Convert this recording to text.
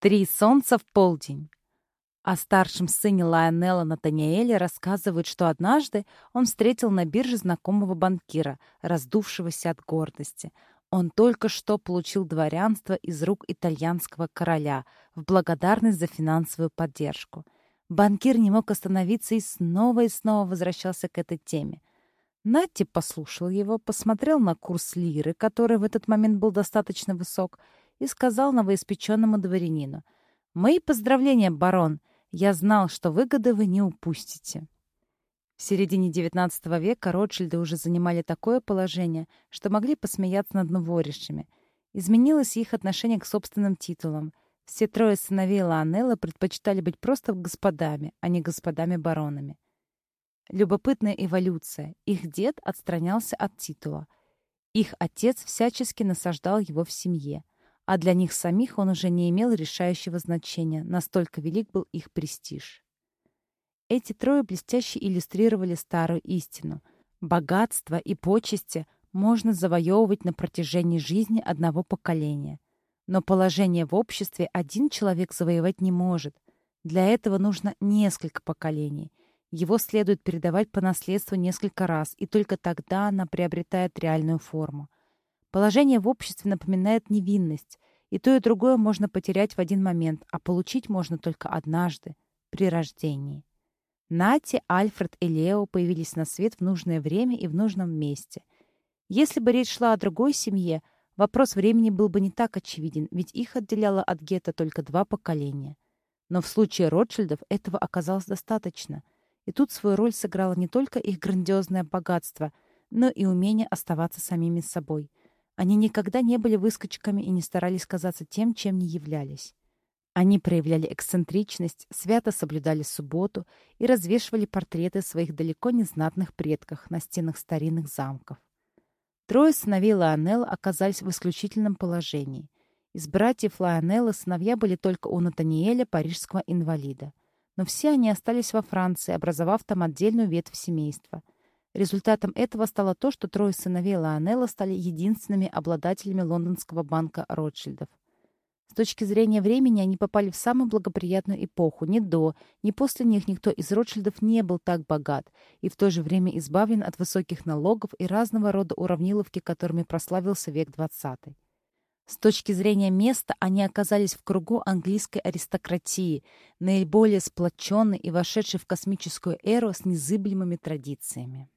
Три солнца в полдень. О старшем сыне Лайонелла Натаниэле рассказывают, что однажды он встретил на бирже знакомого банкира, раздувшегося от гордости. Он только что получил дворянство из рук итальянского короля в благодарность за финансовую поддержку. Банкир не мог остановиться и снова и снова возвращался к этой теме. Натти послушал его, посмотрел на курс лиры, который в этот момент был достаточно высок, и сказал новоиспеченному дворянину. «Мои поздравления, барон! Я знал, что выгоды вы не упустите». В середине XIX века Ротшильды уже занимали такое положение, что могли посмеяться над новоришами. Изменилось их отношение к собственным титулам. Все трое сыновей Лаонелла предпочитали быть просто господами, а не господами-баронами. Любопытная эволюция. Их дед отстранялся от титула. Их отец всячески насаждал его в семье. А для них самих он уже не имел решающего значения, настолько велик был их престиж. Эти трое блестяще иллюстрировали старую истину. Богатство и почести можно завоевывать на протяжении жизни одного поколения. Но положение в обществе один человек завоевать не может. Для этого нужно несколько поколений. Его следует передавать по наследству несколько раз, и только тогда она приобретает реальную форму. Положение в обществе напоминает невинность, и то и другое можно потерять в один момент, а получить можно только однажды, при рождении. Нати, Альфред и Лео появились на свет в нужное время и в нужном месте. Если бы речь шла о другой семье, вопрос времени был бы не так очевиден, ведь их отделяло от гетто только два поколения. Но в случае Ротшильдов этого оказалось достаточно — и тут свою роль сыграло не только их грандиозное богатство, но и умение оставаться самими собой. Они никогда не были выскочками и не старались казаться тем, чем не являлись. Они проявляли эксцентричность, свято соблюдали субботу и развешивали портреты своих далеко не знатных предков на стенах старинных замков. Трое сыновей Лаонелла оказались в исключительном положении. Из братьев Лаонелла сыновья были только у Натаниэля, парижского инвалида но все они остались во Франции, образовав там отдельную ветвь семейства. Результатом этого стало то, что трое сыновей Лаонелла стали единственными обладателями лондонского банка Ротшильдов. С точки зрения времени они попали в самую благоприятную эпоху. Ни до, ни после них никто из Ротшильдов не был так богат и в то же время избавлен от высоких налогов и разного рода уравниловки, которыми прославился век XX. С точки зрения места они оказались в кругу английской аристократии, наиболее сплоченной и вошедшей в космическую эру с незыблемыми традициями.